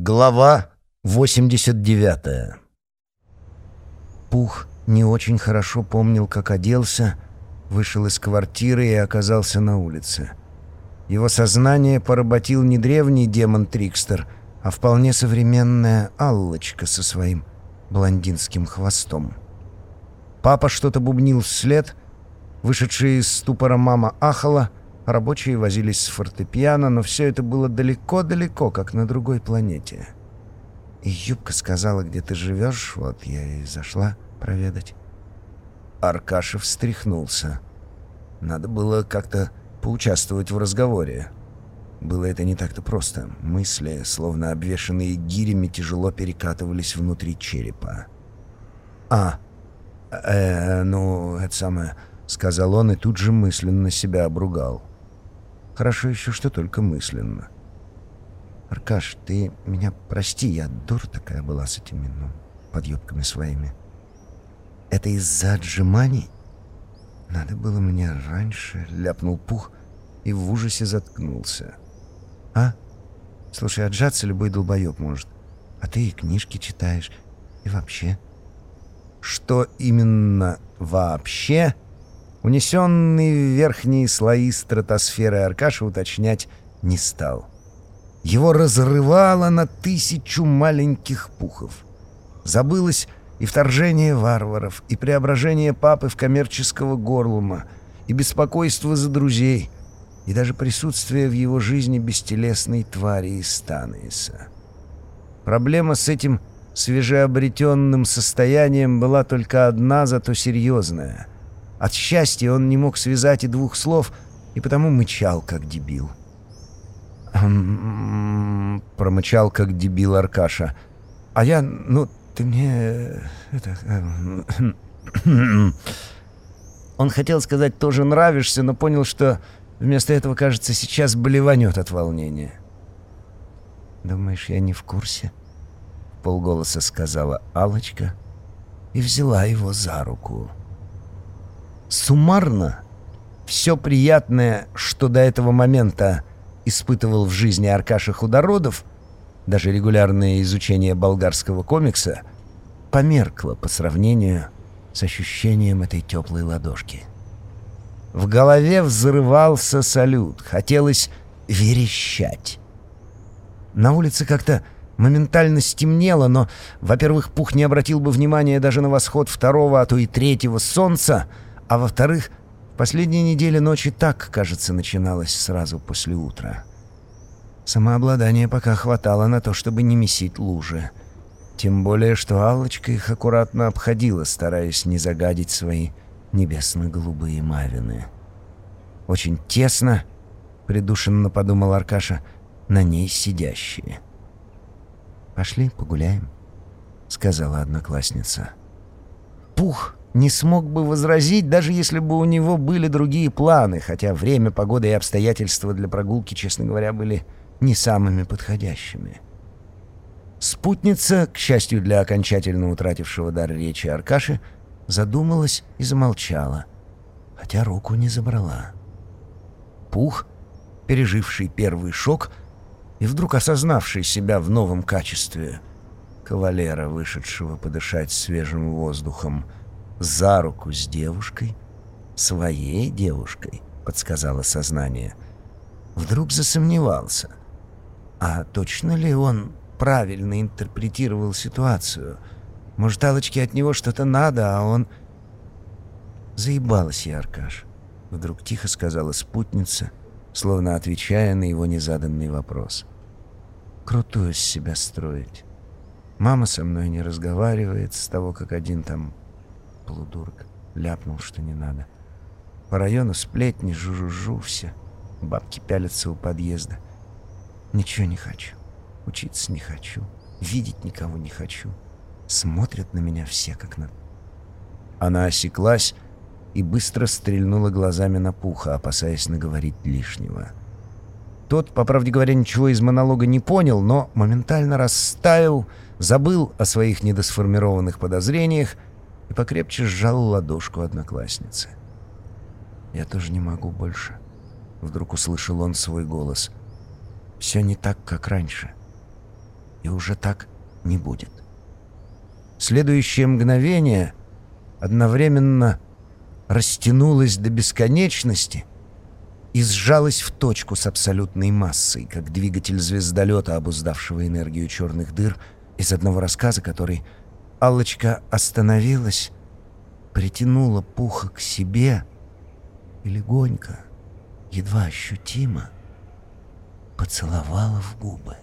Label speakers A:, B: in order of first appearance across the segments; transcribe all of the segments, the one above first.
A: Глава 89 Пух не очень хорошо помнил, как оделся, вышел из квартиры и оказался на улице. Его сознание поработил не древний демон-трикстер, а вполне современная Аллочка со своим блондинским хвостом. Папа что-то бубнил вслед, вышедшая из ступора мама ахала — Рабочие возились с фортепиано, но все это было далеко-далеко, как на другой планете. И Юбка сказала, где ты живешь, вот я и зашла проведать. Аркашев встряхнулся. Надо было как-то поучаствовать в разговоре. Было это не так-то просто. Мысли, словно обвешанные гирями, тяжело перекатывались внутри черепа. «А, э, ну, это самое...» — сказал он и тут же мысленно себя обругал. Хорошо еще, что только мысленно. «Аркаш, ты меня прости, я дур такая была с этими, ну, подъебками своими. Это из-за отжиманий? Надо было мне раньше», — ляпнул пух и в ужасе заткнулся. «А? Слушай, отжаться любой долбоеб может. А ты и книжки читаешь, и вообще». «Что именно вообще?» Унесенный в верхние слои стратосферы Аркаша уточнять не стал. Его разрывало на тысячу маленьких пухов. Забылось и вторжение варваров, и преображение папы в коммерческого горлума, и беспокойство за друзей, и даже присутствие в его жизни бестелесной твари из Станиса. Проблема с этим свежеобретенным состоянием была только одна, зато серьезная — от счастья он не мог связать и двух слов, и потому мычал, как дебил. промычал, как дебил Аркаша. «А я... ну, ты мне... это...» Он хотел сказать «тоже нравишься», но понял, что вместо этого, кажется, сейчас блеванет от волнения. «Думаешь, я не в курсе?» — полголоса сказала алочка и взяла его за руку. Суммарно, все приятное, что до этого момента испытывал в жизни Аркаша Худородов, даже регулярное изучение болгарского комикса, померкло по сравнению с ощущением этой теплой ладошки. В голове взрывался салют, хотелось верещать. На улице как-то моментально стемнело, но, во-первых, Пух не обратил бы внимания даже на восход второго, а то и третьего солнца — а во-вторых, последние недели ночи так, кажется, начиналась сразу после утра. Самообладания пока хватало на то, чтобы не месить лужи. Тем более, что Аллочка их аккуратно обходила, стараясь не загадить свои небесно-голубые мавины. Очень тесно, придушенно подумал Аркаша, на ней сидящие. «Пошли погуляем», — сказала одноклассница. Пух не смог бы возразить, даже если бы у него были другие планы, хотя время, погода и обстоятельства для прогулки, честно говоря, были не самыми подходящими. Спутница, к счастью для окончательно утратившего дар речи Аркаши, задумалась и замолчала, хотя руку не забрала. Пух, переживший первый шок и вдруг осознавший себя в новом качестве кавалера, вышедшего подышать свежим воздухом, — за руку с девушкой, своей девушкой, подсказало сознание. Вдруг засомневался. А точно ли он правильно интерпретировал ситуацию? Может, Аллочке от него что-то надо, а он... Заебалась я, Аркаш. Вдруг тихо сказала спутница, словно отвечая на его незаданный вопрос. Крутую с себя строить. Мама со мной не разговаривает с того, как один там полудурок. Ляпнул, что не надо. По району сплетни, жу-жу-жу, все. Бабки пялятся у подъезда. Ничего не хочу. Учиться не хочу. Видеть никого не хочу. Смотрят на меня все, как на... Она осеклась и быстро стрельнула глазами на Пуха, опасаясь наговорить лишнего. Тот, по правде говоря, ничего из монолога не понял, но моментально растаял, забыл о своих недосформированных подозрениях и покрепче сжал ладошку одноклассницы. «Я тоже не могу больше», — вдруг услышал он свой голос. «Все не так, как раньше. и уже так не будет. Следующее мгновение одновременно растянулось до бесконечности и сжалось в точку с абсолютной массой, как двигатель звездолета, обуздавшего энергию черных дыр, из одного рассказа, который Аллочка остановилась, притянула Пуха к себе и легонько, едва ощутимо, поцеловала в губы.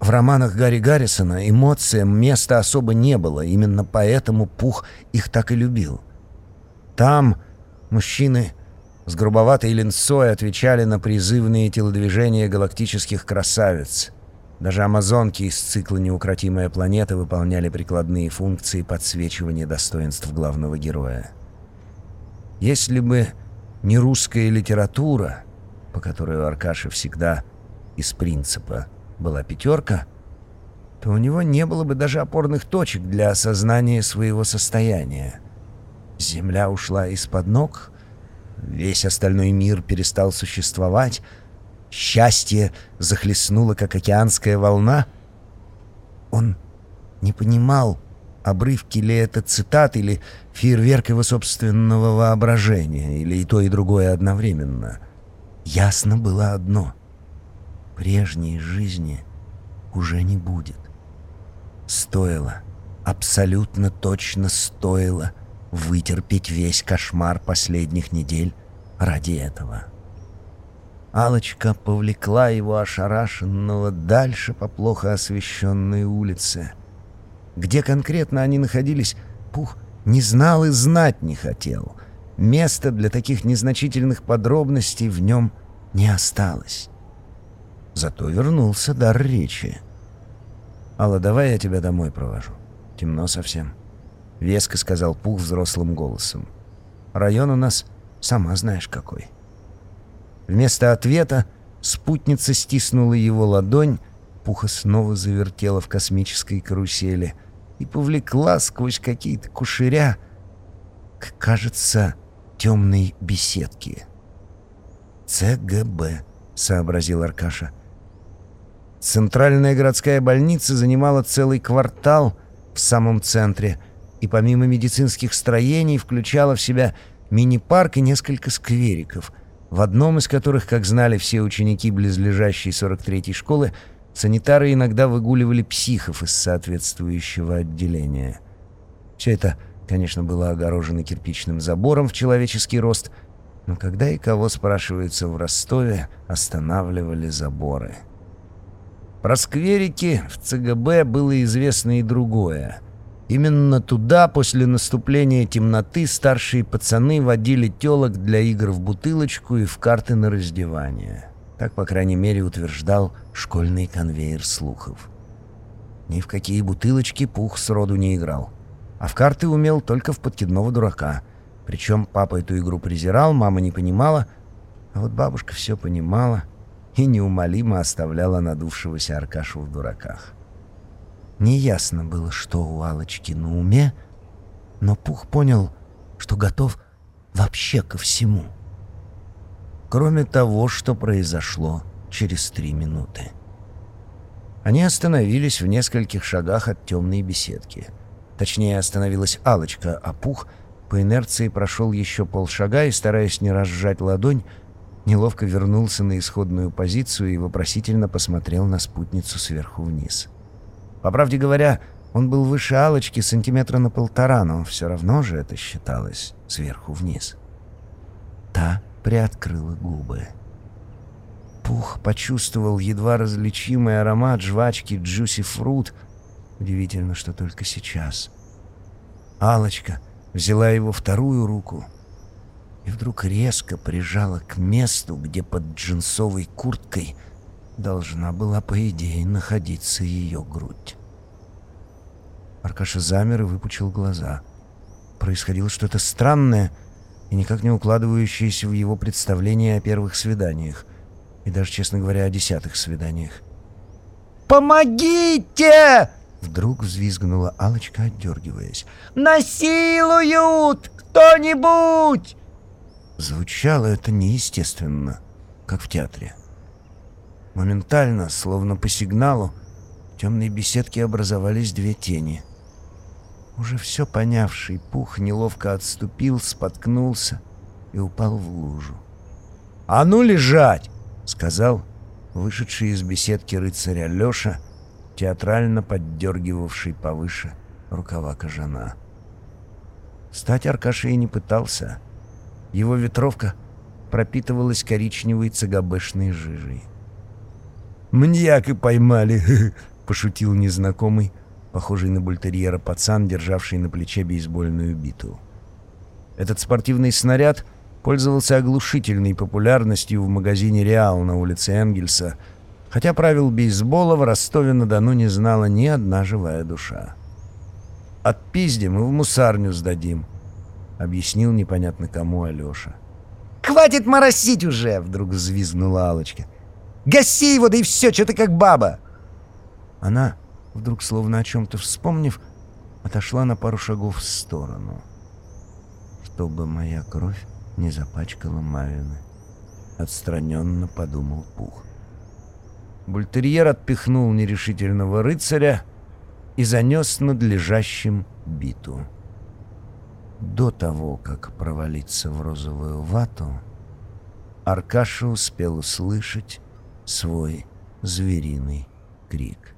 A: В романах Гарри Гаррисона эмоциям места особо не было, именно поэтому Пух их так и любил. Там мужчины с грубоватой линцой отвечали на призывные телодвижения галактических красавиц. Даже амазонки из цикла «Неукротимая планета» выполняли прикладные функции подсвечивания достоинств главного героя. Если бы не русская литература, по которой у Аркаши всегда из принципа была пятерка, то у него не было бы даже опорных точек для осознания своего состояния. Земля ушла из-под ног, весь остальной мир перестал существовать, счастье захлестнуло, как океанская волна. Он не понимал, обрывки ли это цитат или фейерверк его собственного воображения, или и то, и другое одновременно. Ясно было одно — прежней жизни уже не будет. Стоило, абсолютно точно стоило вытерпеть весь кошмар последних недель ради этого. Алочка повлекла его ошарашенного дальше по плохо освещенной улице. Где конкретно они находились, Пух не знал и знать не хотел. Места для таких незначительных подробностей в нем не осталось. Зато вернулся дар речи. «Алла, давай я тебя домой провожу. Темно совсем». Веско сказал Пух взрослым голосом. «Район у нас, сама знаешь какой». Вместо ответа спутница стиснула его ладонь, Пуха снова завертела в космической карусели и повлекла сквозь какие-то кушеря к, кажется, темной беседке. «ЦГБ», — сообразил Аркаша, — Центральная городская больница занимала целый квартал в самом центре и помимо медицинских строений включала в себя мини-парк и несколько сквериков, в одном из которых, как знали все ученики близлежащей 43-й школы, санитары иногда выгуливали психов из соответствующего отделения. Все это, конечно, было огорожено кирпичным забором в человеческий рост, но когда и кого, спрашивается, в Ростове останавливали заборы — про скверики в ЦГБ было известно и другое. Именно туда после наступления темноты старшие пацаны водили телок для игр в бутылочку и в карты на раздевание. Так, по крайней мере, утверждал школьный конвейер слухов. Ни в какие бутылочки Пух сроду не играл. А в карты умел только в подкидного дурака. Причем папа эту игру презирал, мама не понимала, а вот бабушка все понимала и неумолимо оставляла надувшегося Аркашу в дураках. Неясно было, что у Алочки на уме, но Пух понял, что готов вообще ко всему. Кроме того, что произошло через три минуты. Они остановились в нескольких шагах от темной беседки. Точнее, остановилась алочка а Пух по инерции прошел еще полшага и, стараясь не разжать ладонь, неловко вернулся на исходную позицию и вопросительно посмотрел на спутницу сверху вниз. По правде говоря, он был выше алочки сантиметра на полтора, но все равно же это считалось сверху вниз. Та приоткрыла губы. Пух почувствовал едва различимый аромат жвачки Джуси Фрут. Удивительно, что только сейчас. алочка взяла его вторую руку — и вдруг резко прижала к месту, где под джинсовой курткой должна была, по идее, находиться ее грудь. Аркаша замер и выпучил глаза. Происходило что-то странное и никак не укладывающееся в его представление о первых свиданиях. И даже, честно говоря, о десятых свиданиях. «Помогите!» Вдруг взвизгнула алочка отдергиваясь. «Насилуют! Кто-нибудь!» Звучало это неестественно, как в театре. Моментально, словно по сигналу, темной беседке образовались две тени. Уже все понявший Пух неловко отступил, споткнулся и упал в лужу. «А ну лежать!» — сказал вышедший из беседки рыцаря Леша, театрально поддергивавший повыше рукава кожана. Стать Аркаша и не пытался. Его ветровка пропитывалась коричневой цагабешной жижей. «Маньяка поймали!» — пошутил незнакомый, похожий на бультерьера пацан, державший на плече бейсбольную биту. Этот спортивный снаряд пользовался оглушительной популярностью в магазине «Реал» на улице Энгельса, хотя правил бейсбола в Ростове-на-Дону не знала ни одна живая душа. «Отпиздим и в мусарню сдадим», — объяснил непонятно кому Алеша.
B: «Хватит моросить уже!» — вдруг взвизгнула алочка «Гаси его, да и все, что ты как баба!»
A: Она, вдруг словно о чем-то вспомнив, отошла на пару шагов в сторону. «Чтобы моя кровь не запачкала Мавины», — отстраненно подумал Пух. Бультерьер отпихнул нерешительного рыцаря и занес над лежащим биту. До того, как провалиться в розовую вату, Аркаша успел услышать свой звериный крик.